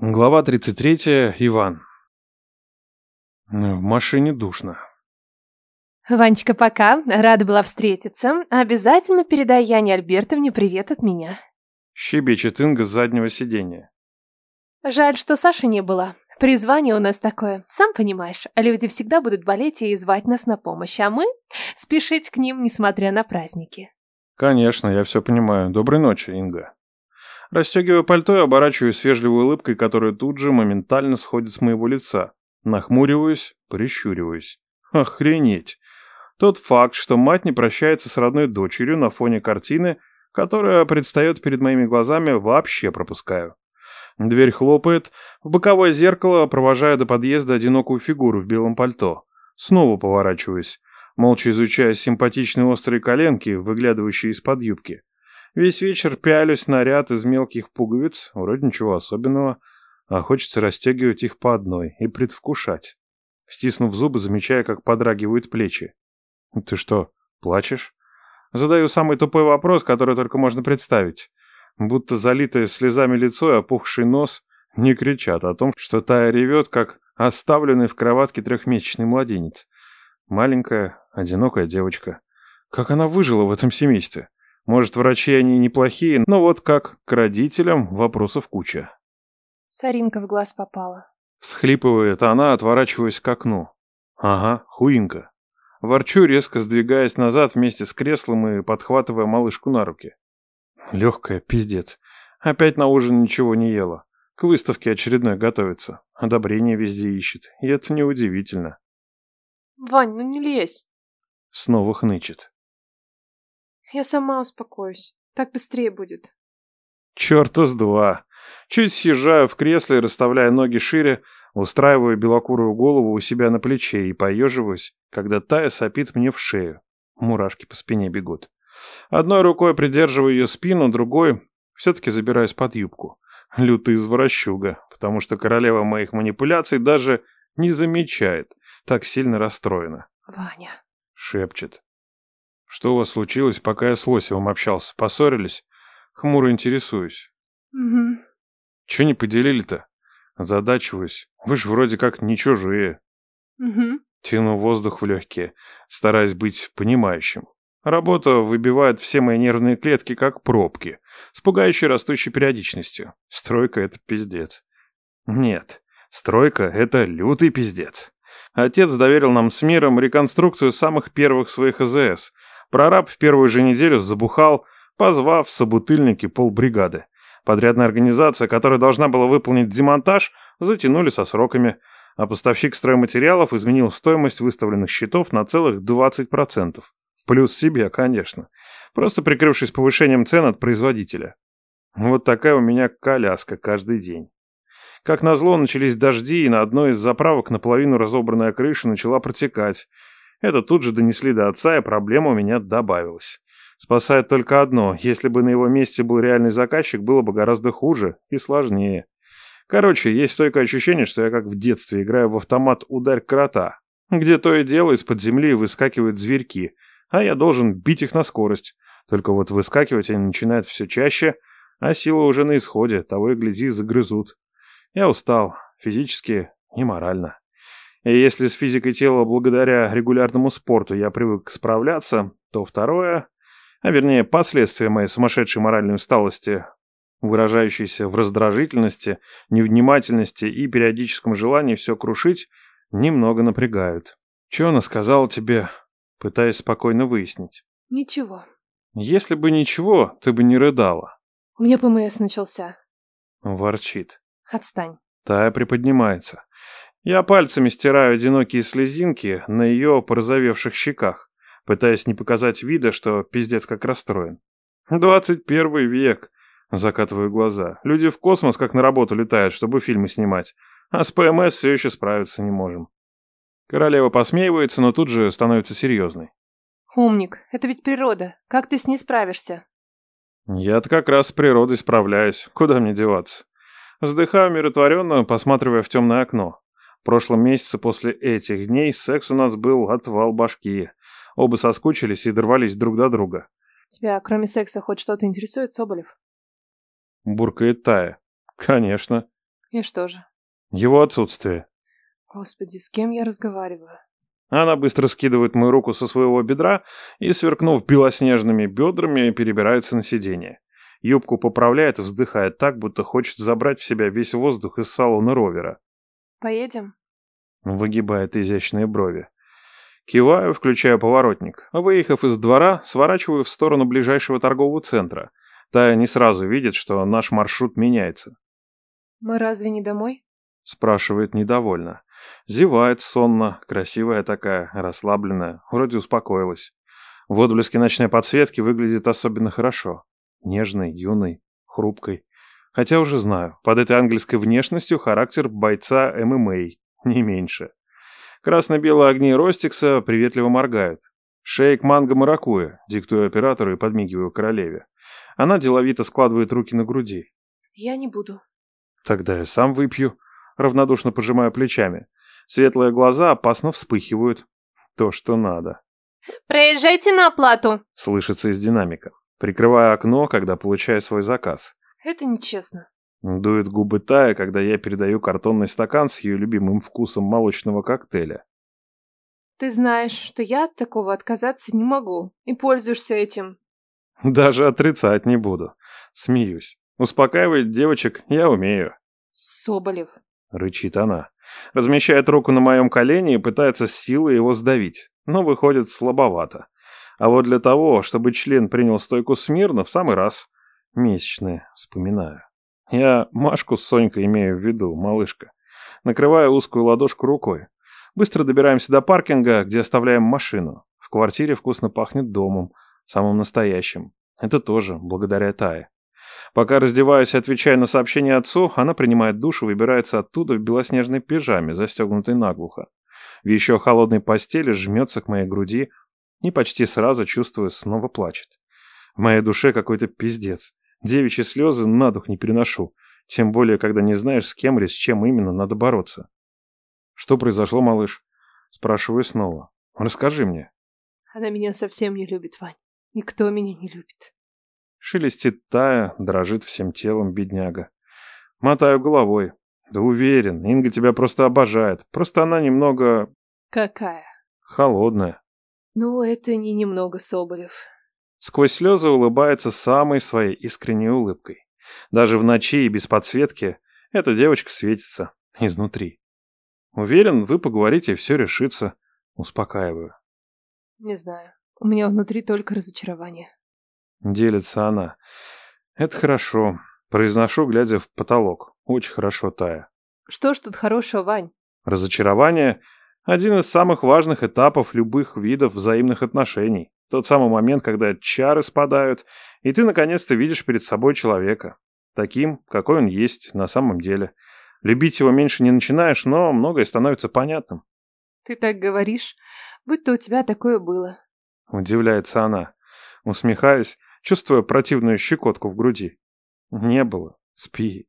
Глава 33. Иван. В машине душно. Ванечка, пока. Рада была встретиться. Обязательно передай Яне Альбертовне привет от меня. Щебечет Инга с заднего сиденья. Жаль, что Саши не было. Призвание у нас такое, сам понимаешь. Люди всегда будут болеть и звать нас на помощь, а мы спешить к ним, несмотря на праздники. Конечно, я все понимаю. Доброй ночи, Инга. Расстегиваю пальто и оборачиваюсь с вежливой улыбкой, которая тут же моментально сходит с моего лица. Нахмуриваюсь, прищуриваюсь. Охренеть! Тот факт, что мать не прощается с родной дочерью на фоне картины, которая предстает перед моими глазами, вообще пропускаю. Дверь хлопает, в боковое зеркало провожаю до подъезда одинокую фигуру в белом пальто. Снова поворачиваюсь, молча изучая симпатичные острые коленки, выглядывающие из-под юбки. Весь вечер пялюсь на ряд из мелких пуговиц, вроде ничего особенного, а хочется расстегивать их по одной и предвкушать. Стиснув зубы, замечая, как подрагивают плечи. «Ты что, плачешь?» Задаю самый тупой вопрос, который только можно представить. Будто залитое слезами лицо и опухший нос не кричат о том, что Тая ревет, как оставленный в кроватке трехмесячный младенец. Маленькая, одинокая девочка. Как она выжила в этом семействе? Может, врачи они неплохие, но вот как к родителям вопросов куча. Саринка в глаз попала. Всхлипывает она, отворачиваясь к окну. Ага, хуинка. Ворчу, резко сдвигаясь назад вместе с креслом и подхватывая малышку на руки. Легкая, пиздец. Опять на ужин ничего не ела. К выставке очередной готовится. Одобрение везде ищет. И это неудивительно. Вань, ну не лезь. Снова хнычет. Я сама успокоюсь. Так быстрее будет. Чёрта с два. Чуть съезжаю в кресле, расставляя ноги шире, устраиваю белокурую голову у себя на плече и поеживаюсь, когда Тая сопит мне в шею. Мурашки по спине бегут. Одной рукой придерживаю ее спину, другой все-таки забираюсь под юбку. Лютый извращуга, потому что королева моих манипуляций даже не замечает, так сильно расстроена. «Ваня», — шепчет. Что у вас случилось, пока я с Лосевым общался? Поссорились? Хмуро интересуюсь. Угу. Че не поделили-то? Задачиваюсь. Вы же вроде как не чужие. Угу. Тяну воздух в легкие, стараясь быть понимающим. Работа выбивает все мои нервные клетки, как пробки, с пугающей растущей периодичностью. Стройка — это пиздец. Нет, стройка — это лютый пиздец. Отец доверил нам с миром реконструкцию самых первых своих АЗС — Прораб в первую же неделю забухал, позвав в собутыльники полбригады. Подрядная организация, которая должна была выполнить демонтаж, затянули со сроками, а поставщик стройматериалов изменил стоимость выставленных счетов на целых 20%. В плюс себе, конечно. Просто прикрывшись повышением цен от производителя. Вот такая у меня коляска каждый день. Как назло, начались дожди, и на одной из заправок наполовину разобранная крыша начала протекать, это тут же донесли до отца, и проблема у меня добавилась. Спасает только одно. Если бы на его месте был реальный заказчик, было бы гораздо хуже и сложнее. Короче, есть стойкое ощущение, что я как в детстве играю в автомат «Ударь крота», где то и дело из-под земли выскакивают зверьки, а я должен бить их на скорость. Только вот выскакивать они начинают все чаще, а сила уже на исходе, того и гляди, загрызут. Я устал, физически и морально. И если с физикой тела благодаря регулярному спорту я привык справляться, то второе, а вернее последствия моей сумасшедшей моральной усталости, выражающейся в раздражительности, невнимательности и периодическом желании все крушить, немного напрягают. Че она сказала тебе, пытаясь спокойно выяснить? Ничего. Если бы ничего, ты бы не рыдала. У меня ПМС начался. Ворчит. Отстань. Тая приподнимается. Я пальцами стираю одинокие слезинки на ее порозовевших щеках, пытаясь не показать вида, что пиздец как расстроен. «Двадцать первый век!» Закатываю глаза. Люди в космос как на работу летают, чтобы фильмы снимать. А с ПМС все еще справиться не можем. Королева посмеивается, но тут же становится серьезной. «Умник, это ведь природа. Как ты с ней справишься?» «Я-то как раз с природой справляюсь. Куда мне деваться?» Вздыхаю умиротворенно, посматривая в темное окно. В прошлом месяце после этих дней секс у нас был отвал башки. Оба соскучились и дорвались друг до друга. Тебя, кроме секса, хоть что-то интересует, Соболев? Буркает Тая. Конечно. И что же? Его отсутствие. Господи, с кем я разговариваю? Она быстро скидывает мою руку со своего бедра и, сверкнув белоснежными бедрами, перебирается на сиденье. Юбку поправляет и вздыхает так, будто хочет забрать в себя весь воздух из салона ровера. Поедем? Выгибает изящные брови. Киваю, включаю поворотник. Выехав из двора, сворачиваю в сторону ближайшего торгового центра. Тая не сразу видит, что наш маршрут меняется. Мы разве не домой? Спрашивает недовольно. Зевает сонно, красивая такая, расслабленная, вроде успокоилась. В отблеске ночной подсветки выглядит особенно хорошо. Нежной, юной, хрупкой. Хотя уже знаю, под этой ангельской внешностью характер бойца ММА, не меньше. Красно-белые огни Ростикса приветливо моргают. Шейк манго маракуя, диктую оператору и подмигиваю королеве. Она деловито складывает руки на груди. Я не буду. Тогда я сам выпью. Равнодушно пожимаю плечами. Светлые глаза опасно вспыхивают. То, что надо. «Проезжайте на оплату!» Слышится из динамика. Прикрываю окно, когда получаю свой заказ. Это нечестно. Дует губы Тая, когда я передаю картонный стакан с ее любимым вкусом молочного коктейля. Ты знаешь, что я от такого отказаться не могу. И пользуешься этим. Даже отрицать не буду. Смеюсь. Успокаивать девочек я умею. Соболев. Рычит она. Размещает руку на моем колене и пытается с силой его сдавить. Но выходит слабовато. А вот для того, чтобы член принял стойку смирно, в самый раз. Месячные, вспоминаю. Я Машку с Сонькой имею в виду, малышка. Накрываю узкую ладошку рукой. Быстро добираемся до паркинга, где оставляем машину. В квартире вкусно пахнет домом, самым настоящим. Это тоже благодаря Тае. Пока раздеваюсь и отвечаю на сообщение отцу, она принимает душ и выбирается оттуда в белоснежной пижаме, застегнутой наглухо. В еще холодной постели жмется к моей груди и почти сразу, чувствую, снова плачет. В моей душе какой-то пиздец. Девичьи слезы на дух не переношу, тем более, когда не знаешь, с кем или с чем именно надо бороться. «Что произошло, малыш?» Спрашиваю снова. «Расскажи мне». Она меня совсем не любит, Вань. Никто меня не любит. Шелестит Тая, дрожит всем телом бедняга. Мотаю головой. Да уверен, Инга тебя просто обожает. Просто она немного... Какая? Холодная. Ну, это не немного Соболев. Сквозь слезы улыбается самой своей искренней улыбкой. Даже в ночи и без подсветки эта девочка светится изнутри. Уверен, вы поговорите, и все решится. Успокаиваю. Не знаю. У меня внутри только разочарование. Делится она. Это хорошо. Произношу, глядя в потолок. Очень хорошо, Тая. Что ж тут хорошего, Вань? Разочарование – один из самых важных этапов любых видов взаимных отношений. Тот самый момент, когда чары спадают, и ты наконец-то видишь перед собой человека. Таким, какой он есть на самом деле. Любить его меньше не начинаешь, но многое становится понятным. Ты так говоришь, будто у тебя такое было. Удивляется она. Усмехаясь, чувствуя противную щекотку в груди. Не было. Спи.